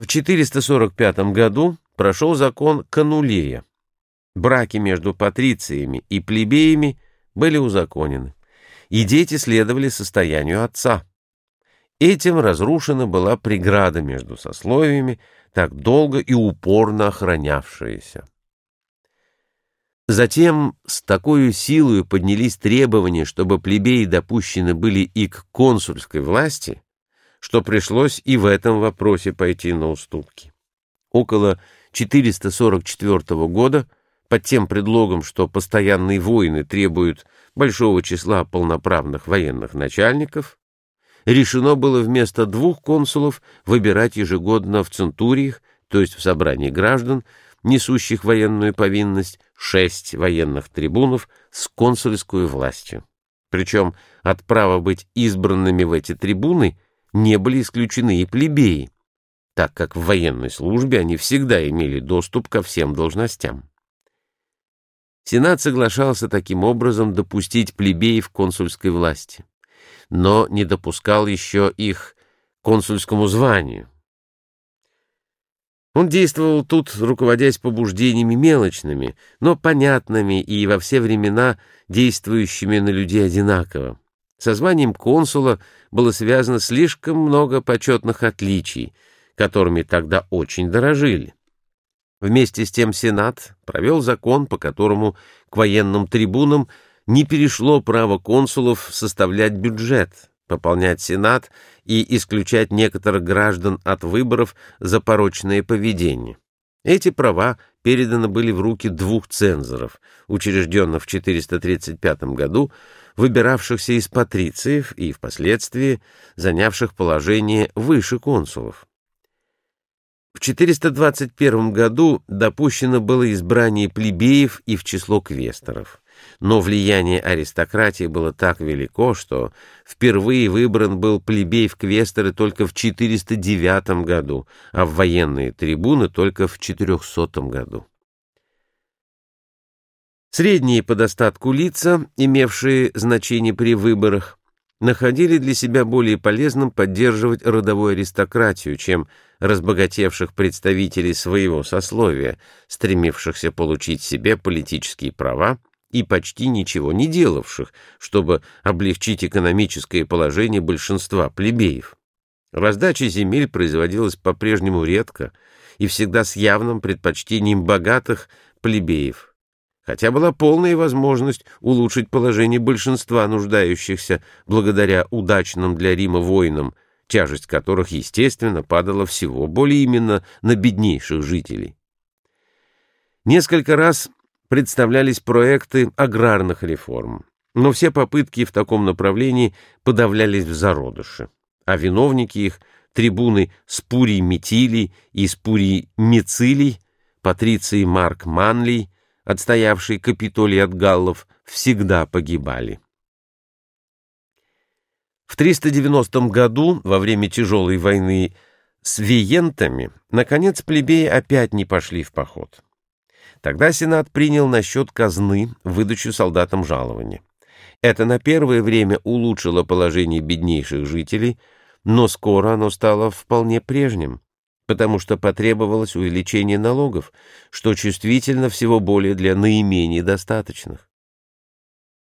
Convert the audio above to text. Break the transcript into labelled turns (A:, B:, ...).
A: В 445 году прошел закон Канулея. Браки между патрициями и плебеями были узаконены, и дети следовали состоянию отца. Этим разрушена была преграда между сословиями, так долго и упорно охранявшаяся. Затем с такой силой поднялись требования, чтобы плебеи допущены были и к консульской власти, что пришлось и в этом вопросе пойти на уступки. Около 444 года, под тем предлогом, что постоянные войны требуют большого числа полноправных военных начальников, решено было вместо двух консулов выбирать ежегодно в центуриях, то есть в собрании граждан, несущих военную повинность, шесть военных трибунов с консульской властью. Причем от права быть избранными в эти трибуны не были исключены и плебеи, так как в военной службе они всегда имели доступ ко всем должностям. Сенат соглашался таким образом допустить плебеев консульской власти, но не допускал еще их консульскому званию, он действовал тут, руководясь побуждениями мелочными, но понятными и во все времена действующими на людей одинаково. Со званием консула было связано слишком много почетных отличий, которыми тогда очень дорожили. Вместе с тем Сенат провел закон, по которому к военным трибунам не перешло право консулов составлять бюджет, пополнять Сенат и исключать некоторых граждан от выборов за порочное поведение. Эти права переданы были в руки двух цензоров, учрежденных в 435 году, выбиравшихся из патрициев и впоследствии занявших положение выше консулов. В 421 году допущено было избрание плебеев и в число квесторов но влияние аристократии было так велико, что впервые выбран был плебей в квесторы только в 409 году, а в военные трибуны только в 400 году. Средние по достатку лица, имевшие значение при выборах, находили для себя более полезным поддерживать родовую аристократию, чем разбогатевших представителей своего сословия, стремившихся получить себе политические права и почти ничего не делавших, чтобы облегчить экономическое положение большинства плебеев. Раздача земель производилась по-прежнему редко и всегда с явным предпочтением богатых плебеев, хотя была полная возможность улучшить положение большинства нуждающихся благодаря удачным для Рима войнам, тяжесть которых, естественно, падала всего более именно на беднейших жителей. Несколько раз представлялись проекты аграрных реформ, но все попытки в таком направлении подавлялись в зародыше, а виновники их, трибуны Спурий Метилий и Спурий Мицилий, Патриций Марк Манлий, отстоявший Капитолий от галлов, всегда погибали. В 390 году, во время тяжелой войны с виентами, наконец плебеи опять не пошли в поход. Тогда Сенат принял на счет казны выдачу солдатам жалования. Это на первое время улучшило положение беднейших жителей, но скоро оно стало вполне прежним, потому что потребовалось увеличение налогов, что чувствительно всего более для наименее достаточных.